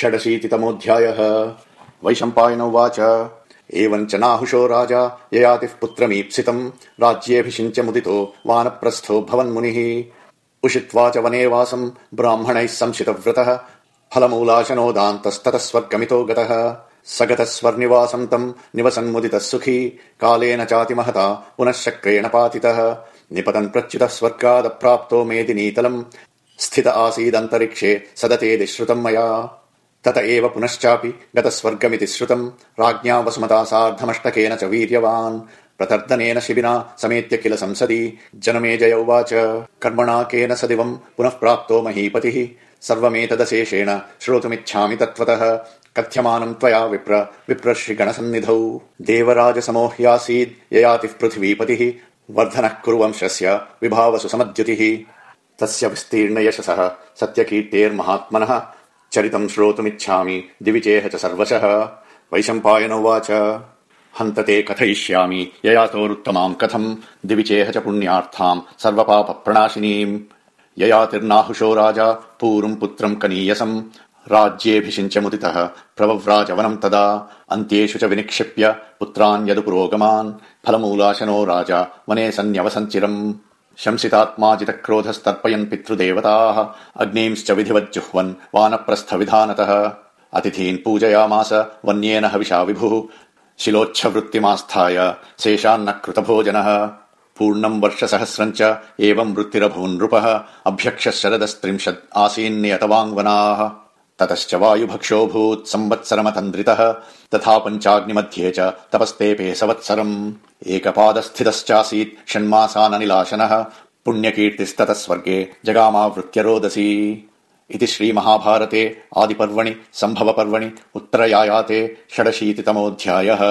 षडशीतितमोऽध्यायः। वैशम्पायन उवाच। एवम् च नाहुषो राजा ययातिः पुत्रमीप्सितम् राज्येऽभिषिञ्च मुदितो वानप्रस्थो भवन्मुनिः। उषित्वा च वने वासम् ब्राह्मणैः संशितव्रतः। फलमूलाशनोदान्तस्ततः स्वर्गमितो गतः। स गतः स्वर्निवासम् तम् निवसन्मुदितः सुखी कालेन चातिमहता पुनः शक्रेण पातितः। निपतन् प्रच्युतः स्वर्गादप्राप्तो मेदिनीतलम्। स्थित आसीदन्तरिक्षे सदतेदि श्रुतम् मया तत एव पुनश्चापि गतः स्वर्गमिति श्रुतम् राज्ञा वसुमता सार्धमष्टकेन च वीर्यवान्। प्रतर्दनेन शिबिना समेत्य किल संसदि। जनमे जय उवाच। कर्मणा केन स दिवम् पुनः प्राप्तो महीपतिः। सर्वमेतदशेषेण श्रोतुमिच्छामि तत्त्वतः। कथ्यमानम् त्वया विप्र विप्रश्रिगणसन्निधौ। देवराजसमो ह्यासीद् ययातिः पृथिवीपतिः। वर्धनः कुरुवंशस्य विभावसु समद्युतिः। तस्य विस्तीर्ण यशसः सत्यकीर्तेर्महात्मनः चरितम् श्रोतुमिच्छामि दिवि चेह च सर्वशः। वैशम्पायन उवाच। हन्त ते कथयिष्यामि ययातोरुत्तमाम् कथम् दिवि चेह च पुण्यार्थाम् सर्वपाप प्रणाशिनीम् ययातिर्नाहुषो राजा पूर्वम् पुत्रम् कनीयसम्। राज्येऽभिषिञ्च मुदितः प्रवव्राजवनम् तदा। अन्त्येषु च विनिक्षिप्य पुत्रान् यदु पुरोगमान् फलमूलाशनो राजा वने सन्न्यवसञ्चिरम् शंसितात्माजितक्रोधस्तर्पयन् पितृदेवताः अग्नींश्च विधिवज्जुह्वन् वानप्रस्थ विधानतः अतिथीन् पूजयामास वन्येन हविषा विभुः। शिलोच्छवृत्तिमास्थाय शेषान्न कृतभोजनः पूर्णम् वर्षसहस्रम् च एवम् वृत्तिरभून् नृपः अभ्यक्षः शरदस्त्रिंशत् आसीन्नियतवाङ्वनाः ततश्च वायुभक्षोऽभूत् संवत्सरमतन्द्रितः तथा पञ्चाग्निमध्ये च तपस्तेपे संवत्सरम्। एकपादस्थितश्चासीत् षण्मासाननिलाशनः। पुण्यकीर्तिस्ततः स्वर्गे जगामावृत्त्यरोदसी इति श्रीमहाभारते आदिपर्वणि सम्भवपर्वणि उत्तरयायाते षडशीतितमोऽध्यायः